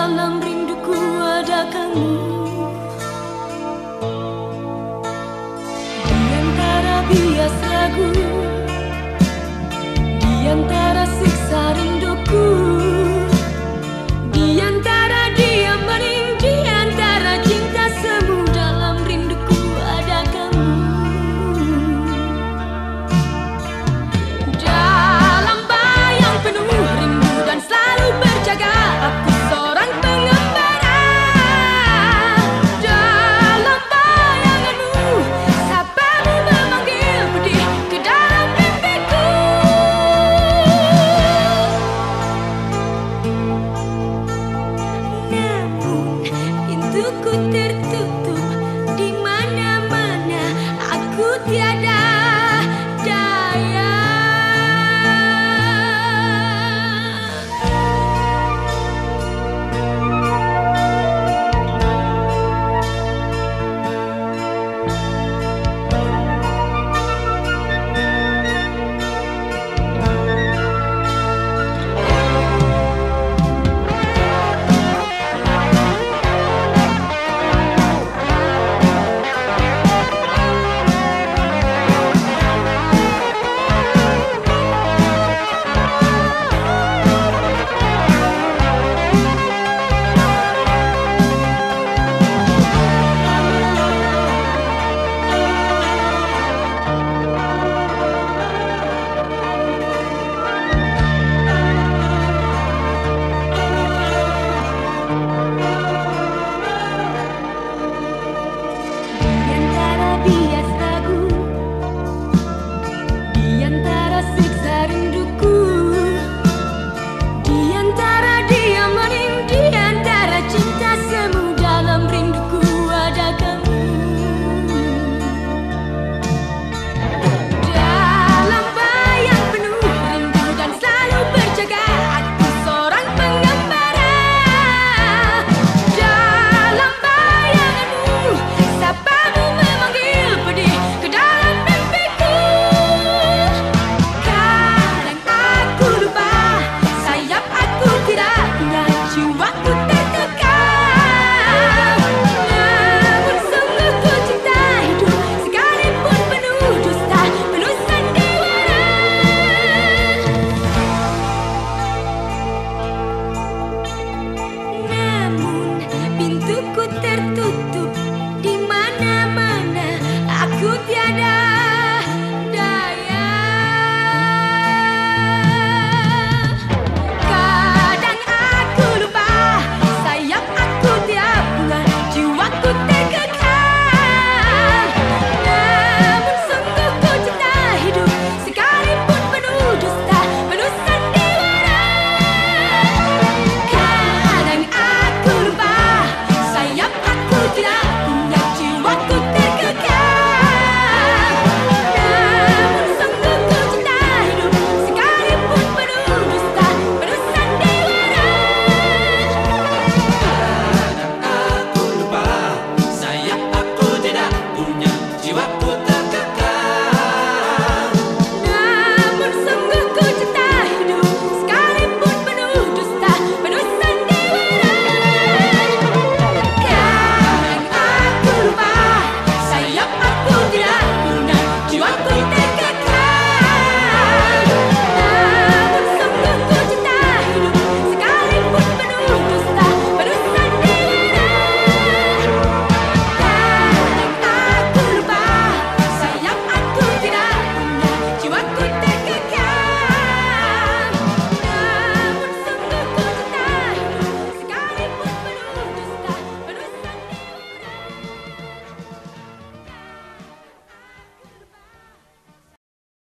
dalam rinduku ada kamu. Rinduku tertutup.